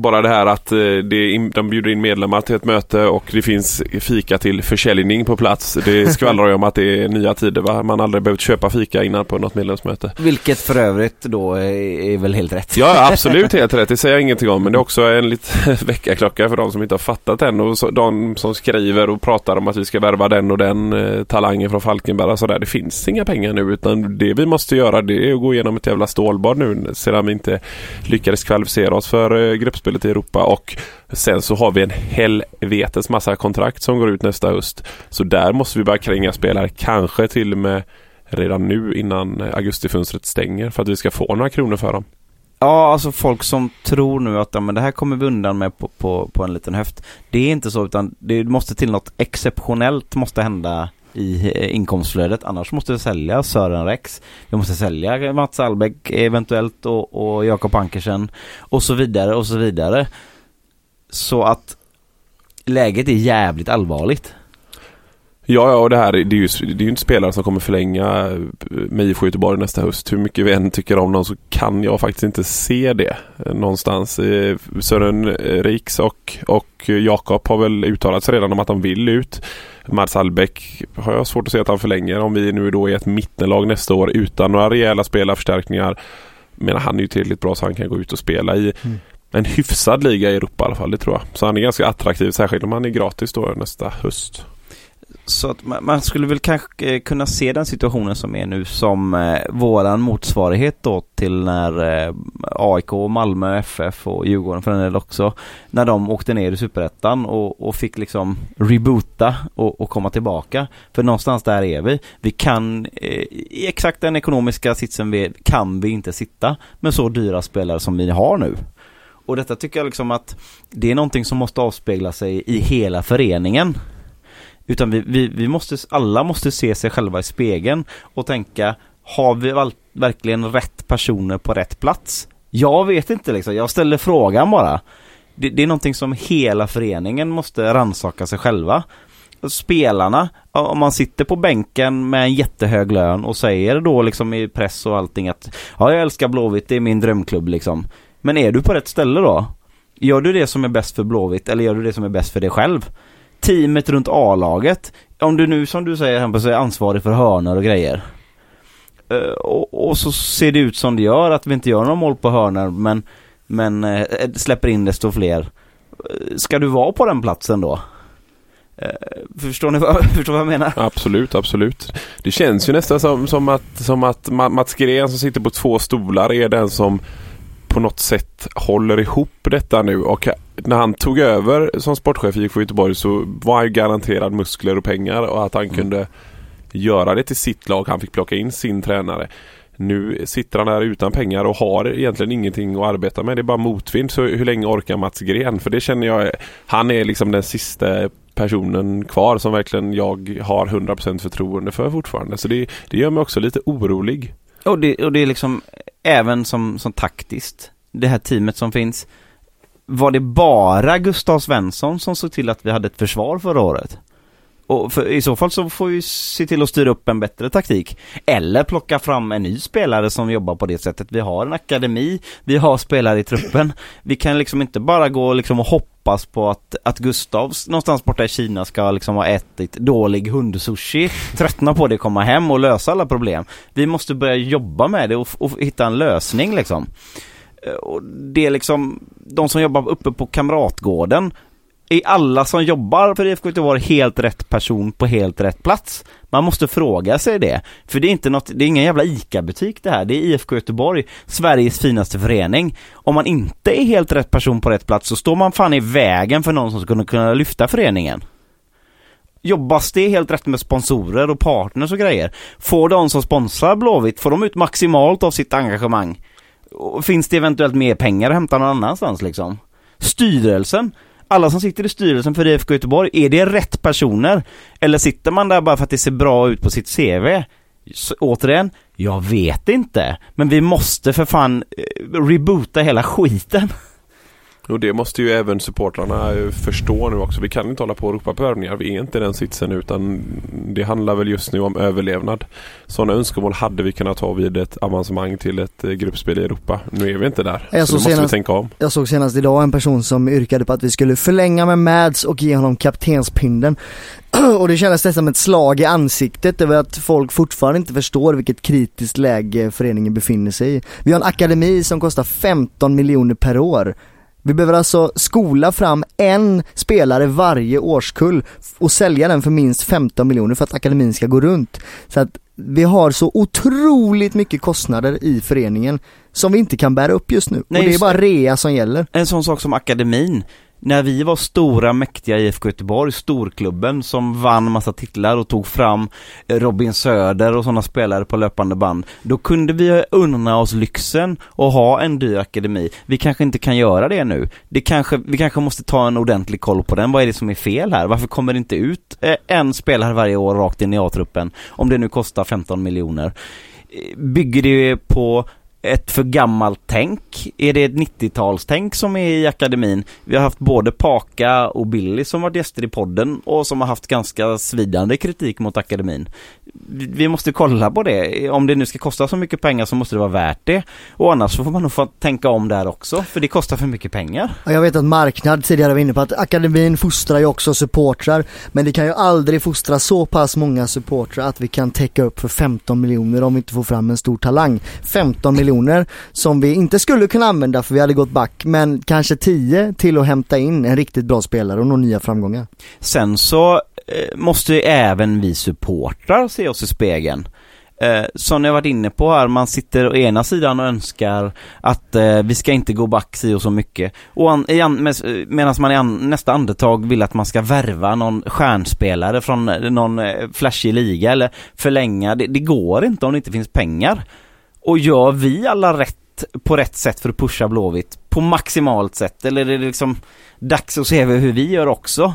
bara det här att eh, det, de bjuder in medlemmar till ett möte och det finns fika till försäljning på plats. Det skvallrar ju om att det är nya tider va? Man aldrig behövt köpa fika innan på något medlemsmöte. Vilket för övrigt då är, väl helt rätt. Ja, absolut helt rätt. Det säger jag ingenting om. Men det är också en liten väckarklocka för de som inte har fattat än. Och så, de som skriver och pratar om att vi ska värva den och den eh, talangen från Falkenberg och sådär. Det finns inga pengar nu utan det vi måste göra det är att gå igenom ett jävla stålbad nu sedan vi inte lyckades kvalificera oss för eh, slutspelet i Europa. Och sen så har vi en helvetes massa kontrakt som går ut nästa höst. Så där måste vi börja kränga spelare. Kanske till och med redan nu innan augustifönstret stänger för att vi ska få några kronor för dem. Ja, alltså folk som tror nu att ja, men det här kommer vi undan med på, på, på en liten höft. Det är inte så utan det måste till något exceptionellt måste hända i inkomstflödet. Annars måste vi sälja Sören Rex. Vi måste sälja Mats Albeck eventuellt och, och Jakob Ankersen och så vidare och så vidare. Så att läget är jävligt allvarligt. Ja, ja, och det här det är ju, det är ju inte spelare som kommer förlänga eh, med IFK Göteborg nästa höst. Hur mycket vi än tycker om dem så kan jag faktiskt inte se det eh, någonstans. Eh, Sören Riks och, och Jakob har väl uttalat sig redan om att de vill ut. Mats Albeck har jag svårt att se att han förlänger om vi nu då är ett mittenlag nästa år utan några rejäla spelarförstärkningar. Men han är ju tillräckligt bra så han kan gå ut och spela i Mm. en hyfsad liga i Europa i alla fall, det tror jag. Så han är ganska attraktiv, särskilt om han är gratis då nästa höst. Så att man, man skulle väl kanske eh, kunna se den situationen som är nu som eh, våran motsvarighet då till när eh, AIK, Malmö FF och Djurgården för den delen också när de åkte ner i Superettan och, och fick liksom reboota och, och komma tillbaka. För någonstans där är vi. Vi kan, eh, i exakt den ekonomiska sitsen vi kan vi inte sitta med så dyra spelare som vi har nu. Och detta tycker jag liksom att det är någonting som måste avspegla sig i hela föreningen. Utan vi, vi, vi måste, alla måste se sig själva i spegeln och tänka, har vi verkligen rätt personer på rätt plats? Jag vet inte liksom, jag ställer frågan bara. Det, det är någonting som hela föreningen måste rannsaka sig själva. Spelarna, om man sitter på bänken med en jättehög lön och säger då liksom i press och allting att ja, jag älskar Blåvitt, det är min drömklubb liksom. Men är du på rätt ställe då? Gör du det som är bäst för Blåvitt eller gör du det som är bäst för dig själv? Teamet runt A-laget, om du nu som du säger Hampus är ansvarig för hörnor och grejer. Eh, och, och så ser det ut som det gör, att vi inte gör några mål på hörnor men, men eh, släpper in desto fler. Eh, ska du vara på den platsen då? Förstår ni vad, förstår vad jag menar? Absolut, absolut. Det känns ju nästan som, som, att, som att Mats Gren som sitter på två stolar är den som på något sätt håller ihop detta nu. Och när han tog över som sportchef i IFK Göteborg så var han garanterad muskler och pengar och att han kunde göra det till sitt lag. Han fick plocka in sin tränare. Nu sitter han där utan pengar och har egentligen ingenting att arbeta med. Det är bara motvind. Så hur länge orkar Mats Gren? För det känner jag, han är liksom den sista personen kvar som verkligen jag har 100% förtroende för fortfarande. Så det, det gör mig också lite orolig. Och det, och det är liksom även som, som taktiskt. det här teamet som finns. Var det bara Gustav Svensson som såg till att vi hade ett försvar förra året? Och för, i så fall så får vi se till att styra upp en bättre taktik. Eller plocka fram en ny spelare som jobbar på det sättet. Vi har en akademi, vi har spelare i truppen. Vi kan liksom inte bara gå liksom och hoppas på att, att Gustav någonstans borta i Kina ska liksom ha ätit dålig hundsushi, tröttna på det, komma hem och lösa alla problem. Vi måste börja jobba med det och, och hitta en lösning liksom. Eh, och det är liksom, de som jobbar uppe på Kamratgården är alla som jobbar för IFK Göteborg helt rätt person på helt rätt plats? Man måste fråga sig det. För det är inte något, det är ingen jävla ICA-butik det här. Det är IFK Göteborg, Sveriges finaste förening. Om man inte är helt rätt person på rätt plats så står man fan i vägen för någon som skulle kunna lyfta föreningen. Jobbas det helt rätt med sponsorer och partners och grejer? Får de som sponsrar Blåvitt, får de ut maximalt av sitt engagemang? Och finns det eventuellt mer pengar att hämta någon annanstans liksom? Styrelsen, alla som sitter i styrelsen för IFK Göteborg, är det rätt personer? Eller sitter man där bara för att det ser bra ut på sitt CV? Så, återigen, jag vet inte. Men vi måste för fan eh, reboota hela skiten. Och det måste ju även supportrarna eh, förstå nu också. Vi kan inte hålla på och ropa på övningar. Vi är inte i den sitsen utan det handlar väl just nu om överlevnad. Sådana önskemål hade vi kunnat ha vid ett avancemang till ett eh, gruppspel i Europa. Nu är vi inte där. Jag så såg då måste senast- vi tänka om. Jag såg senast idag en person som yrkade på att vi skulle förlänga med Mads och ge honom kaptenspinden. Och det kändes nästan som ett slag i ansiktet över att folk fortfarande inte förstår vilket kritiskt läge föreningen befinner sig i. Vi har en akademi som kostar 15 miljoner per år. Vi behöver alltså skola fram en spelare varje årskull och sälja den för minst 15 miljoner för att akademin ska gå runt. Så att vi har så otroligt mycket kostnader i föreningen som vi inte kan bära upp just nu. Nej, och det är bara rea som gäller. En sån sak som akademin. När vi var stora, mäktiga IFK Göteborg, storklubben som vann massa titlar och tog fram eh, Robin Söder och sådana spelare på löpande band. Då kunde vi unna oss lyxen och ha en dyr akademi. Vi kanske inte kan göra det nu. Det kanske, vi kanske måste ta en ordentlig koll på den. Vad är det som är fel här? Varför kommer det inte ut eh, en spelare varje år rakt in i A-truppen? Om det nu kostar 15 miljoner. Eh, bygger det på ett för gammalt tänk? Är det ett 90-talstänk som är i akademin? Vi har haft både Paka och Billy som varit gäster i podden och som har haft ganska svidande kritik mot akademin. Vi måste kolla på det. Om det nu ska kosta så mycket pengar så måste det vara värt det. Och annars så får man nog få tänka om där också, för det kostar för mycket pengar. Jag vet att Marknad tidigare var inne på att akademin fostrar ju också supportrar men det kan ju aldrig fostra så pass många supportrar att vi kan täcka upp för 15 miljoner om vi inte får fram en stor talang. 15 miljoner som vi inte skulle kunna använda för vi hade gått back men kanske 10 till att hämta in en riktigt bra spelare och nå nya framgångar. Sen så Eh, måste ju även vi supportrar se oss i spegeln. Eh, som jag varit inne på här, man sitter å ena sidan och önskar att eh, vi ska inte gå back si och så mycket. Och an, an, med, medan man i an, nästa andetag vill att man ska värva någon stjärnspelare från eh, någon eh, flashig liga eller förlänga. Det, det går inte om det inte finns pengar. Och gör vi alla rätt på rätt sätt för att pusha Blåvitt på maximalt sätt? Eller är det liksom dags att se hur vi gör också?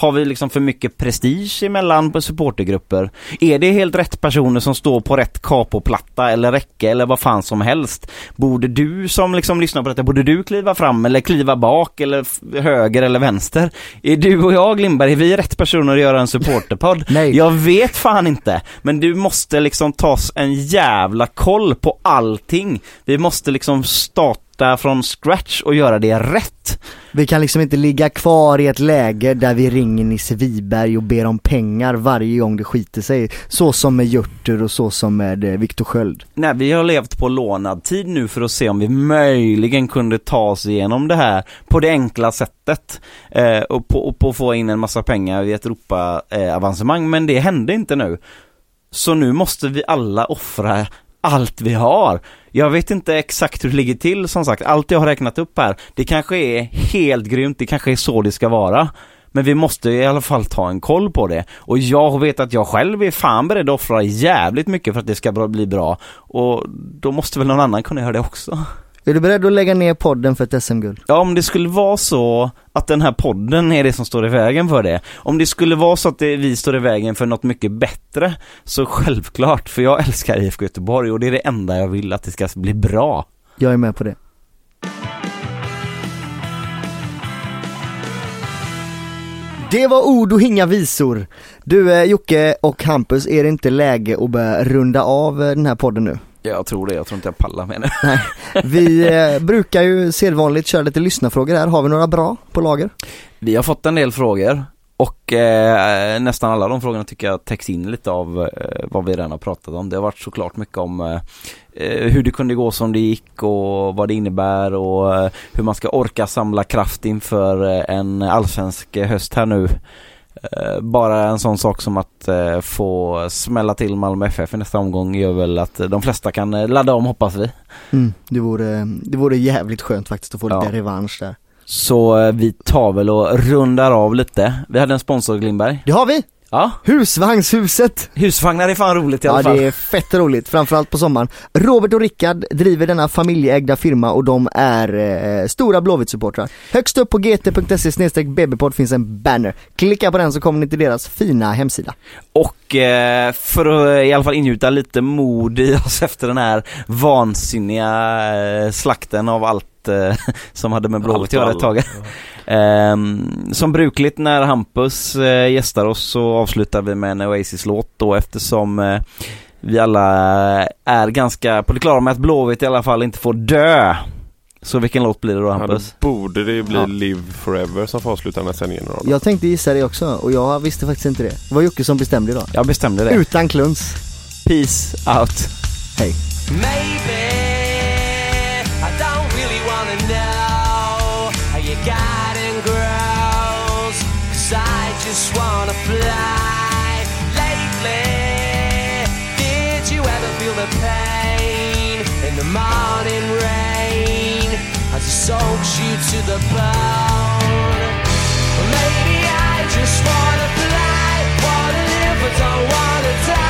Har vi liksom för mycket prestige emellan på supportergrupper? Är det helt rätt personer som står på rätt capoplatta eller räcke eller vad fan som helst? Borde du som liksom lyssnar på detta, borde du kliva fram eller kliva bak eller höger eller vänster? Är du och jag Lindberg, är vi rätt personer att göra en supporterpodd? Nej. Jag vet fan inte. Men du måste liksom ta en jävla koll på allting. Vi måste liksom starta från scratch och göra det rätt. Vi kan liksom inte ligga kvar i ett läge där vi ringer Nisse Wiberg och ber om pengar varje gång det skiter sig. Så som med Hjörtur och så som med eh, Viktor Sköld. Nej, vi har levt på lånad tid nu för att se om vi möjligen kunde ta oss igenom det här på det enkla sättet. Eh, och, på, och på få in en massa pengar i ett Europa-avancemang, men det hände inte nu. Så nu måste vi alla offra allt vi har. Jag vet inte exakt hur det ligger till som sagt. Allt jag har räknat upp här, det kanske är helt grymt, det kanske är så det ska vara. Men vi måste i alla fall ta en koll på det. Och jag vet att jag själv är fan beredd att offra jävligt mycket för att det ska bli bra. Och då måste väl någon annan kunna göra det också. Är du beredd att lägga ner podden för ett SM-guld? Ja, om det skulle vara så att den här podden är det som står i vägen för det. Om det skulle vara så att det, vi står i vägen för något mycket bättre, så självklart, för jag älskar IFK Göteborg och det är det enda jag vill att det ska bli bra. Jag är med på det. Det var ord och inga visor. Du eh, Jocke och Hampus, är det inte läge att börja runda av eh, den här podden nu? Jag tror det, jag tror inte jag pallar med det. Nej, vi eh, brukar ju sedvanligt köra lite lyssnarfrågor här. Har vi några bra på lager? Vi har fått en del frågor och eh, nästan alla de frågorna tycker jag täcks in lite av eh, vad vi redan har pratat om. Det har varit såklart mycket om eh, eh, hur det kunde gå som det gick och vad det innebär och eh, hur man ska orka samla kraft inför en allsvensk höst här nu. Eh, Bara en sån sak som att eh, få smälla till Malmö FF i nästa omgång gör väl att de flesta kan eh, ladda om hoppas vi. Mm, det, vore, det vore jävligt skönt faktiskt att få Ja. lite revansch där. Så vi tar väl och rundar av lite. Vi hade en sponsor Glimberg. Det har vi! Ja, Husvagnshuset! husvagnar är fan roligt i alla Ja fall. det är fett roligt, framförallt på sommaren. Robert och Rickard driver denna familjeägda firma och de är eh, stora Blåvitt-supportrar. Högst upp på gt.se bbpodd finns en banner. Klicka på den så kommer ni till deras fina hemsida. Och eh, för att i alla fall ingjuta lite mod i oss efter den här vansinniga eh, slakten av allt eh, som hade med Blåvitt att göra ett tag. Ehm, som brukligt när Hampus eh, gästar oss så avslutar vi med en Oasis-låt då eftersom eh, vi alla är ganska på det klara med att Blåvitt i alla fall inte får dö. Så vilken låt blir det då Ja, då Hampus? borde det bli Ja. Live Forever som får avsluta den här sändningen. Då. Jag tänkte gissa det också och jag visste faktiskt inte det. Det var Jocke som bestämde idag. Jag bestämde det. Utan kluns. Peace out. Hej. Maybe morning rain as it soaks you to the bone? Maybe I just wanna fly, wanna live but don't wanna die.